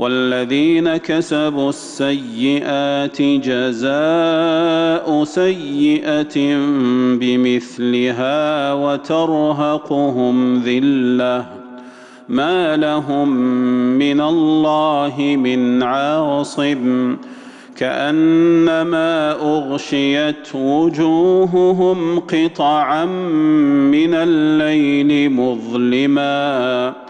والذين كسبوا السيئات جزاء سيئة بمثلها وترهقهم ذلة. ما لهم من الله من عاصم. كأنما أغشيت وجوههم قطعا من الليل مظلما.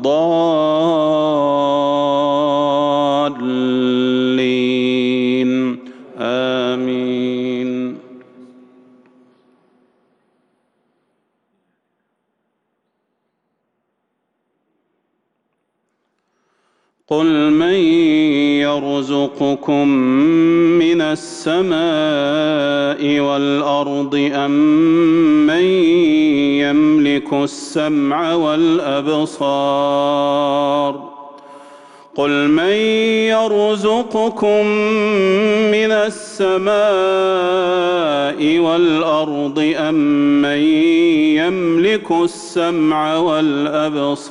الضالين. قل من يرزقكم من السماء والارض ام من يملك السمع والابصار؟ قل من يرزقكم من السماء والارض ام من يملك السمع والابصار؟